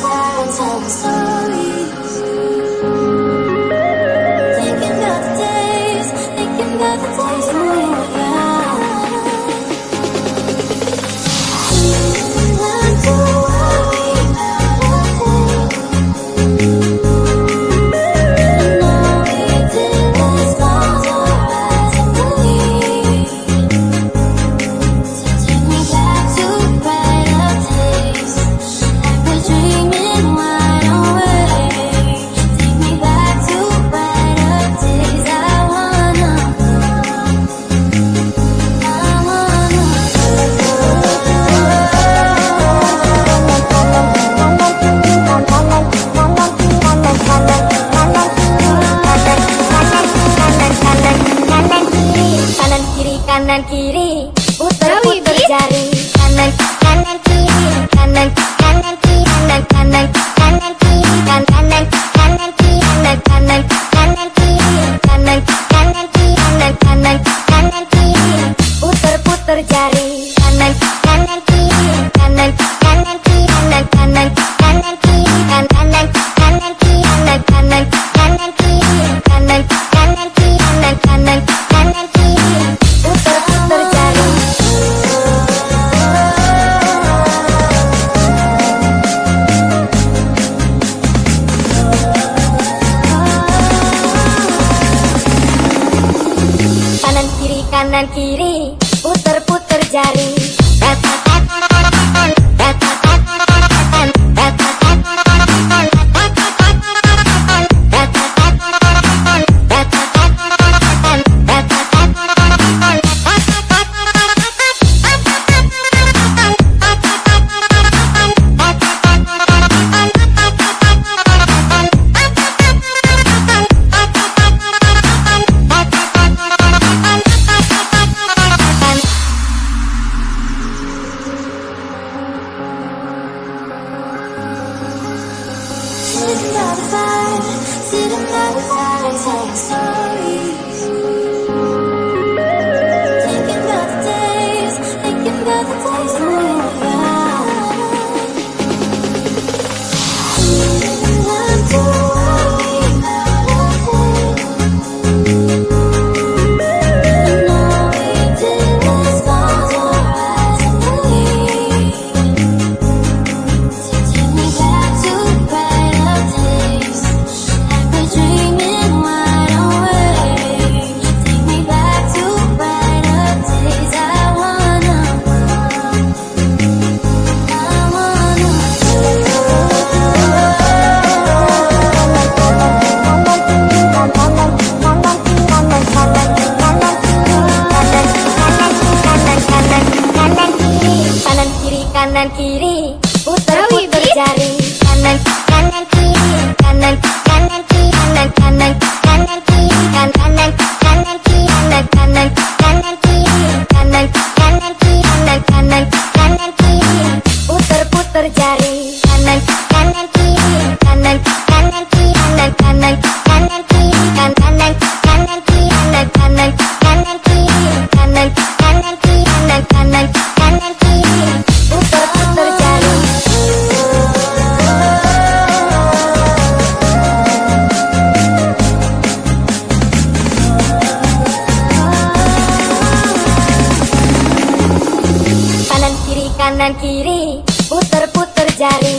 I tell sorry. Kanan kiri putar putar jari kanan kanan kiri kanan kanan kiri kanan kanan kanan kiri kanan kanan kanan kiri kanan kanan kanan kiri kanan kanan kiri kanan kanan kanan kiri putar putar jari kanan kanan kiri kanan kanan kiri kanan kanan kanan kiri kanan kanan kanan kanan kiri puter-puter jari I'm sorry kanan kiri putar putar jari. Kanan kanan kiri kanan kanan kiri kanan kanan kanan kiri kanan kanan kanan kiri kanan kanan kanan kiri kanan kanan kiri kanan kanan kanan kanan kiri puter-puter jari.